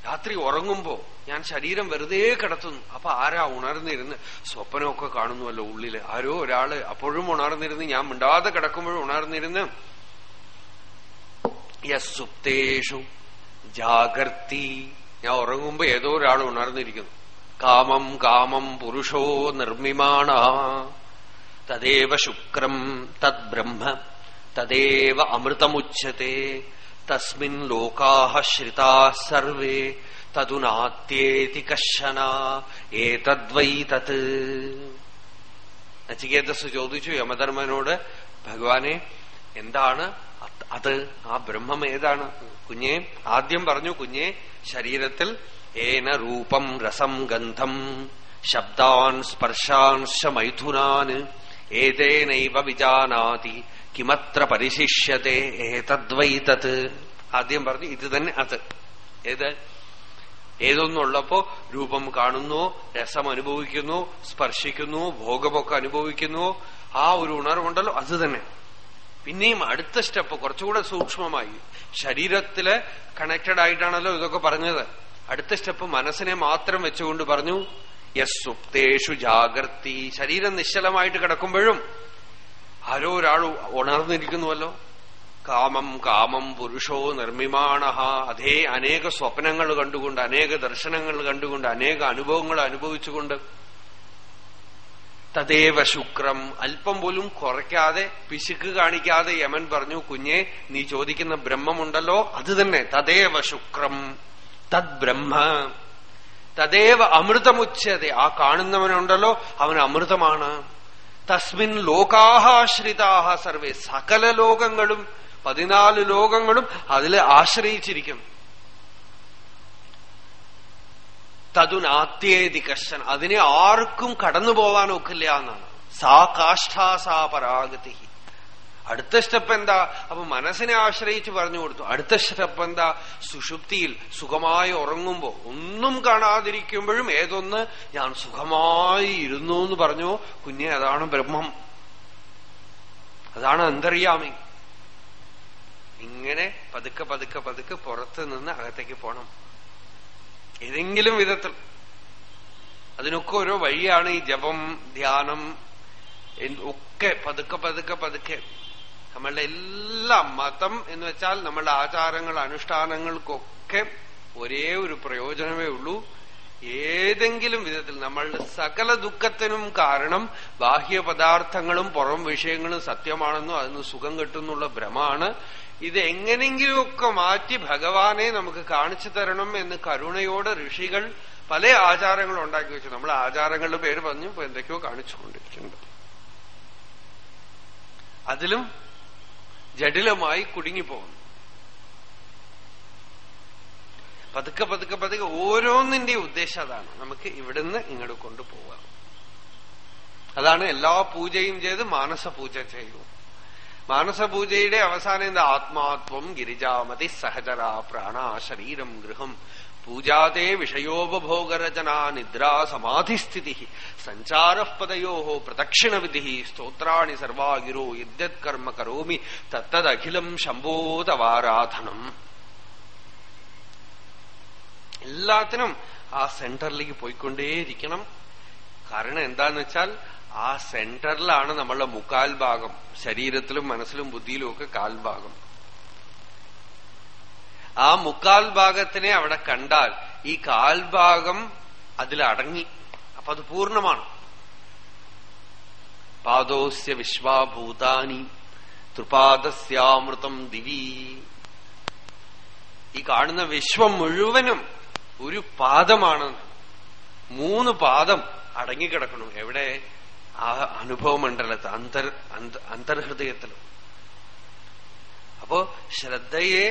രാത്രി ഉറങ്ങുമ്പോ ഞാൻ ശരീരം വെറുതെ കിടത്തുന്നു. അപ്പൊ ആരാ ഉണർന്നിരുന്ന്? സ്വപ്നമൊക്കെ കാണുന്നുവല്ലോ ഉള്ളിൽ. ആരോ ഒരാൾ അപ്പോഴും ഉണർന്നിരുന്ന് ഞാൻ മിണ്ടാതെ കിടക്കുമ്പോഴും ഉണർന്നിരുന്ന് യസുപ്തേഷു ജാഗർത്തി ഞാൻ ഉറങ്ങുമ്പോ ഏതോ ഒരാൾ ഉണർന്നിരിക്കുന്നു. കാമം കാമം പുരുഷോ നിർമ്മിമാണ. തദേവ ശുക്രം തദ് ബ്രഹ്മ. തദേവ അമൃതമുച്ചത്തെ തസ്മിൻ ലോകാഹ ശ്രിതാ സർവേ. തതുനാത്യേതി കശന ഏതദ്വൈ തത്. നച്ചികേതസ് ചോദിച്ചു യമധർമ്മനോട് ഭഗവാനെ എന്താണ് അത് ആ ബ്രഹ്മം ഏതാണ്? കുഞ്ഞെ ആദ്യം പറഞ്ഞു കുഞ്ഞെ ശരീരത്തിൽ ഏന രൂപം രസം ഗന്ധം ശബ്ദാൻ സ്പർശാൻശ മൈഥുനാൻ ഏതേനൈവ വിജാനാതി കിമത്ര പരിശിഷ്യത്തെ ഏതദ്വൈതത്. ആദ്യം പറഞ്ഞു ഇത് തന്നെ അത്. ഏത്? ഏതൊന്നുള്ളപ്പോ രൂപം കാണുന്നു രസം അനുഭവിക്കുന്നു സ്പർശിക്കുന്നു ഭോഗമൊക്കെ അനുഭവിക്കുന്നു. ആ ഒരു ഉണർവുണ്ടല്ലോ അത് തന്നെ. പിന്നെയും അടുത്ത സ്റ്റെപ്പ് കുറച്ചുകൂടെ സൂക്ഷ്മമായി. ശരീരത്തിൽ കണക്റ്റഡ് ആയിട്ടാണല്ലോ ഇതൊക്കെ പറഞ്ഞത്. അടുത്ത സ്റ്റെപ്പ് മനസ്സിനെ മാത്രം വെച്ചുകൊണ്ട് പറഞ്ഞു യസ് സുപ്തേഷു ജാഗ്രതി. ശരീരം നിശ്ചലമായിട്ട് കിടക്കുമ്പോഴും ആരോ ഒരാൾ ഉണർന്നിരിക്കുന്നുവല്ലോ. കാമം കാമം പുരുഷോ നിർമ്മിമാണ അതേ അനേക സ്വപ്നങ്ങൾ കണ്ടുകൊണ്ട് അനേക ദർശനങ്ങൾ കണ്ടുകൊണ്ട് അനേക അനുഭവങ്ങൾ അനുഭവിച്ചുകൊണ്ട് തദേവ ശുക്രം. അല്പം പോലും കുറയ്ക്കാതെ പിശുക്ക് കാണിക്കാതെ യമൻ പറഞ്ഞു കുഞ്ഞെ നീ ചോദിക്കുന്ന ബ്രഹ്മമുണ്ടല്ലോ അത് തന്നെ തദേവ ശുക്രം. തദ് ബ്രഹ്മ. തദേവ അമൃതമുച്ചതെ ആ കാണുന്നവനുണ്ടല്ലോ അവൻ അമൃതമാണ്. തസ്മിൻ ലോകാഹാശ്രിതാഹ സർവേ സകല ലോകങ്ങളും പതിനാല് ലോകങ്ങളും അതിൽ ആശ്രയിച്ചിരിക്കും. തതുനാത്യേതി കശൻ അതിനെ ആർക്കും കടന്നു പോവാൻ ഒക്കില്ല എന്നാണ്. സാ കാഷ്ഠാ സാ പരാഗതി അടുത്ത സ്റ്റെപ്പ് എന്താ? അപ്പൊ മനസ്സിനെ ആശ്രയിച്ച് പറഞ്ഞു കൊടുത്തു. അടുത്ത സ്റ്റെപ്പ് എന്താ? സുഷുപ്തിയിൽ സുഖമായി ഉറങ്ങുമ്പോ ഒന്നും കാണാതിരിക്കുമ്പോഴും ഏതൊന്ന്? ഞാൻ സുഖമായി ഇരുന്നു എന്ന് പറഞ്ഞു. കുഞ്ഞെ അതാണ് ബ്രഹ്മം. അതാണ് അന്തറിയാമി ഇങ്ങനെ പതുക്കെ പതുക്കെ പതുക്കെ പുറത്ത് നിന്ന് അകത്തേക്ക് പോണം. ഏതെങ്കിലും വിധത്തിൽ. അതിനൊക്കെ ഓരോ വഴിയാണ് ഈ ജപം ധ്യാനം ഒക്കെ പതുക്കെ പതുക്കെ പതുക്കെ. നമ്മളുടെ എല്ലാ മതം എന്ന് വെച്ചാൽ നമ്മളുടെ ആചാരങ്ങൾ അനുഷ്ഠാനങ്ങൾക്കൊക്കെ ഒരേ ഒരു പ്രയോജനമേ ഉള്ളൂ. ഏതെങ്കിലും വിധത്തിൽ നമ്മളുടെ സകല ദുഃഖത്തിനും കാരണം ബാഹ്യ പദാർത്ഥങ്ങളും പുറം വിഷയങ്ങളും സത്യമാണെന്നും അതിന് സുഖം കിട്ടുന്നുള്ള ഭ്രമാണ് ഇത് എങ്ങനെങ്കിലുമൊക്കെ മാറ്റി ഭഗവാനെ നമുക്ക് കാണിച്ചു തരണം എന്ന് കരുണയോടെ ഋഷികൾ പല ആചാരങ്ങളും ഉണ്ടാക്കി വെച്ചു. നമ്മൾ ആചാരങ്ങളുടെ പേര് പറഞ്ഞു ഇപ്പൊ എന്തൊക്കെയോ കാണിച്ചുകൊണ്ടിരിക്കുന്നുണ്ട്. അതിലും ജടിലമായി കുടുങ്ങിപ്പോകുന്നു. പതുക്കെ പതുക്കെ പതുക്കെ ഓരോന്നിന്റെ ഉദ്ദേശം അതാണ്. നമുക്ക് ഇവിടുന്ന് ഇങ്ങോട്ട് കൊണ്ടുപോവാം അതാണ് എല്ലാ പൂജയും ചെയ്ത് മാനസ പൂജ ചെയ്യൂ. മാനസപൂജയുടെ അവസാനം എന്താ ആത്മാത്വം ഗിരിജാമതി സഹചര പ്രാണ ശരീരം ഗൃഹം. പൂജാതേ വിഷയോപഭോഗരചന നിദ്രാ സമാധിസ്ഥിതി. സഞ്ചാരപദയോ പ്രദക്ഷിണവിധി. സ്തോത്രാണി സർവാഗിരോ യദ്യത് കർമ്മ കരോമി. തത്തദഖിലം ശംഭോതവാരാധനം. എല്ലാത്തിനും ആ സെന്ററിലേക്ക് പോയിക്കൊണ്ടേയിരിക്കണം. കാരണം എന്താന്ന് വെച്ചാൽ ആ സെന്ററിലാണ് നമ്മളുടെ മുക്കാൽ ഭാഗം. ശരീരത്തിലും മനസ്സിലും ബുദ്ധിയിലും ഒക്കെ കാൽഭാഗം ആ മുക്കാൽ ഭാഗത്തിനെ അവിടെ കണ്ടാൽ ഈ കാൽഭാഗം അതിലടങ്ങി അപ്പൊ അത് പൂർണമാണ്. പാദോസ്യ വിശ്വാഭൂതാനി തൃപാദസ്യാമൃതം ദിവി. ഈ കാണുന്ന വിശ്വം മുഴുവനും ഒരു പാദമാണ്. മൂന്ന് പാദം അടങ്ങിക്കിടക്കണം എവിടെ? ആ അനുഭവ മണ്ഡലത്ത് അന്തർ അന്തർഹൃദയത്തിൽ അപ്പോ ശ്രദ്ധയെ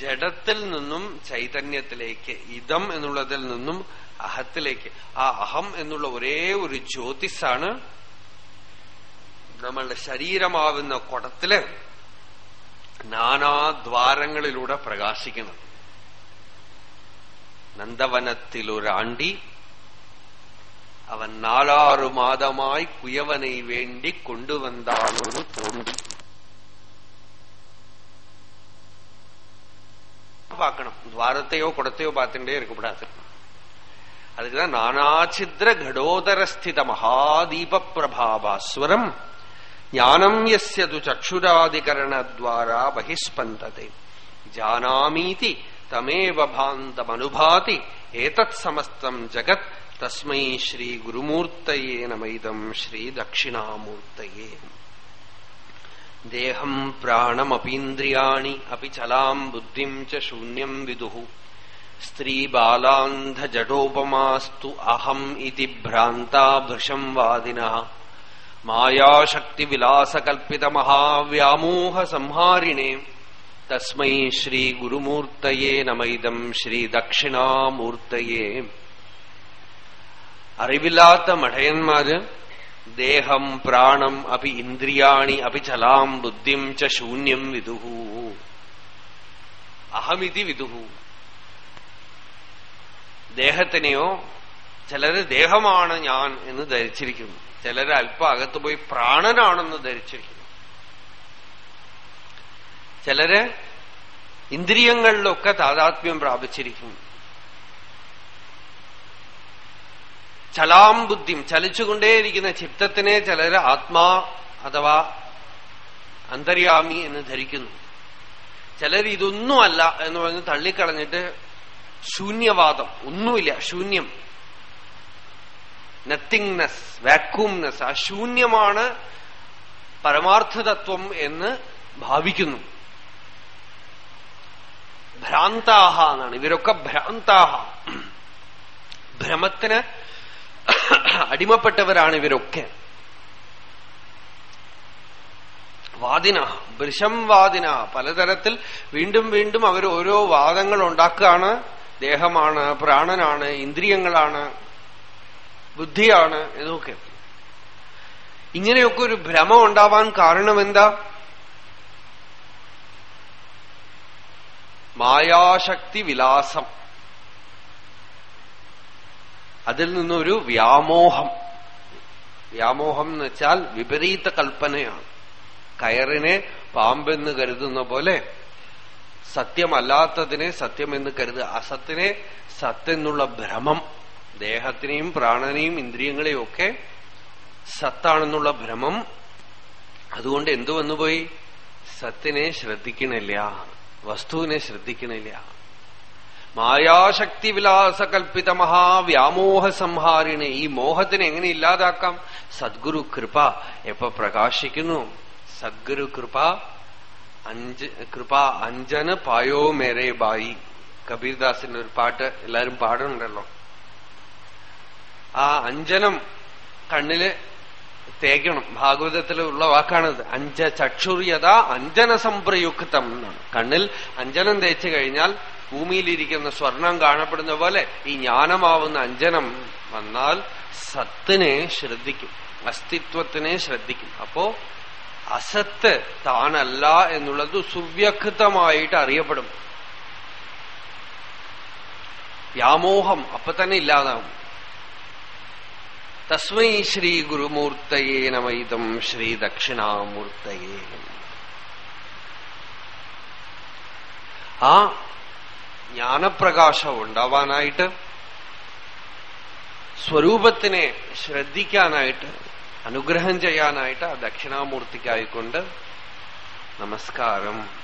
ജഡത്തിൽ നിന്നും ചൈതന്യത്തിലേക്ക് ഇതം എന്നുള്ളതിൽ നിന്നും അഹത്തിലേക്ക് ആ അഹം എന്നുള്ള ഒരേ ഒരു ജ്യോതിസാണ് നമ്മളുടെ ശരീരമാവുന്ന കുടത്തിൽ നാനാദ്വാരങ്ങളിലൂടെ പ്രകാശിക്കുന്നത്. നന്ദവനത്തിലൊരാണ്ടി அவன் நாலாறு மாதமாய் குயவனை வேண்டிக் கொண்டு வந்தான் ஒரு தோண்டி பார்க்கணும். துவாரத்தையோ குடத்தையோ பார்த்துட்டே இருக்கக்கூடாது அதுக்குதான் நானாச்சித்ர கடோதரஸ்தித மகாதீப பிரபாபாஸ்வரம் ஞானம் எஸ்ய சக்ஷுராதிகரணத்வாரா பகிஸ்பந்ததே ஜானாமீதி தமேவ பாந்தமனுபாதி ஏதத் சமஸ்தம் ஜகத் തസ്മൈ ശ്രീ ഗുരുമൂർത്തയേ നമൈതം ശ്രീ ദക്ഷിണാമൂർത്തയേ. ദേഹം പ്രാണമപീന്ദ്രിയാണി അപ്പി ചലാം ബുദ്ധിം ച ശൂന്യം വിദു സ്ത്രീബാലാന്ധജടോപമാസ്തു അഹം ഇതി ഭ്രാന്താ ഭൃശം വാദിന. മായാശക്തിവിലാസകൽപ്പിതമഹാവ്യാമോഹസംഹാരിണേ തസ്മൈ ശ്രീ ഗുരുമൂർത്തയേ നമൈതം ശ്രീ ദക്ഷിണാമൂർത്തയേ. അറിവില്ലാത്ത മഠയന്മാര് ദേഹം പ്രാണം അപി ഇന്ദ്രിയാണി അപി ചലാം ബുദ്ധിം ച ശൂന്യം വിദുഹു. അഹമിതി വിദുഹു. ദേഹത്തിനെയോ ചിലര് ദേഹമാണ് ഞാൻ എന്ന് ധരിച്ചിരിക്കുന്നു. ചിലര് അല്പം അകത്ത് പോയി പ്രാണനാണെന്ന് ധരിച്ചിരിക്കുന്നു. ചിലര് ഇന്ദ്രിയങ്ങളിലൊക്കെ താതാത്മ്യം പ്രാപിച്ചിരിക്കുന്നു. ചലാം ബുദ്ധിം ചലിച്ചുകൊണ്ടേയിരിക്കുന്ന ചിത്തത്തിനെ ചിലർ ആത്മാ അഥവാ അന്തര്യാമി എന്ന് ധരിക്കുന്നു. ചിലർ ഇതൊന്നുമല്ല എന്ന് പറഞ്ഞ് തള്ളിക്കളഞ്ഞിട്ട് ശൂന്യവാദം ഒന്നുമില്ല ശൂന്യം. നത്തിങ്നെസ് വാക്യൂംനെസ് ആ ശൂന്യമാണ് പരമാർത്ഥതത്വം എന്ന് ഭാവിക്കുന്നു. ഭ്രാന്താഹ എന്നാണ്. ഇവരൊക്കെ ഭ്രാന്താഹ. ഭ്രമത്തിന് *coughs* അടിമപ്പെട്ടവരാണ് ഇവരൊക്കെ. വാദിന വൃഷം വാദിന. പലതരത്തിൽ വീണ്ടും വീണ്ടും അവർ ഓരോ വാദങ്ങൾ ഉണ്ടാക്കുകയാണ്. ദേഹമാണ് പ്രാണനാണ് ഇന്ദ്രിയങ്ങളാണ് ബുദ്ധിയാണ് ഇതൊക്കെ. ഇങ്ങനെയൊക്കെ ഒരു ഭ്രമം ഉണ്ടാവാൻ കാരണമെന്താ മായാശക്തി വിലാസം. അതിൽ നിന്നൊരു വ്യാമോഹം. വ്യാമോഹം എന്ന് വെച്ചാൽ വിപരീത കൽപ്പനയാണ്. കയറിനെ പാമ്പെന്ന് കരുതുന്ന പോലെ സത്യമല്ലാത്തതിനെ സത്യമെന്ന് കരുതുക. അസത്തിനെ സത്തെന്നുള്ള ഭ്രമം. ദേഹത്തിനെയും പ്രാണനെയും ഇന്ദ്രിയങ്ങളെയും ഒക്കെ സത്താണെന്നുള്ള ഭ്രമം. അതുകൊണ്ട് എന്തു വന്നുപോയി സത്തിനെ ശ്രദ്ധിക്കണില്ല. വസ്തുവിനെ ശ്രദ്ധിക്കണില്ല. മായാശക്തി വിലാസകൽപ്പിത മഹാവ്യാമോഹ സംഹാരിണി ഈ മോഹത്തിനെ എങ്ങനെ ഇല്ലാതാക്കാം? സദ്ഗുരു കൃപ എപ്പോ പ്രകാശിക്കുന്നു? സദ്ഗുരു കൃപ അഞ്ച് കൃപ അഞ്ജന് പായോ മേരെ ബായി. കബീർദാസിന്റെ ഒരു പാട്ട് എല്ലാരും പാടുന്നുണ്ടല്ലോ. ആ അഞ്ജനം കണ്ണിൽ തേക്കണം. ഭാഗവതത്തിലുള്ള വാക്കാണത്. അഞ്ച ചക്ഷുര്യത അഞ്ജന സംപ്രയുക്തം എന്നാണ്. കണ്ണിൽ അഞ്ജനം തേച്ചു കഴിഞ്ഞാൽ ഭൂമിയിലിരിക്കുന്ന സ്വർണം കാണപ്പെടുന്ന പോലെ ഈ ജ്ഞാനമാവുന്ന അഞ്ജനം വന്നാൽ സത്തിനെ ശ്രദ്ധിക്കും അസ്തിത്വത്തിനെ ശ്രദ്ധിക്കും. അപ്പോ അസത്ത് താനല്ല എന്നുള്ളത് സുവ്യക്തമായിട്ട് അറിയപ്പെടും. വ്യാമോഹം അപ്പൊ തന്നെ ഇല്ലാതാവും. തസ്മൈ ശ്രീ ഗുരുമൂർത്തയേ നമയിതം ശ്രീ ദക്ഷിണാമൂർത്തയേ ആ ജ്ഞാനപ്രകാശം ഉണ്ടാവാനായിട്ട് സ്വരൂപത്തിനെ ശ്രദ്ധിക്കാനായിട്ട് അനുഗ്രഹം ചെയ്യാനായിട്ട് ആ ദക്ഷിണാമൂർത്തിക്കായിക്കൊണ്ട് നമസ്കാരം.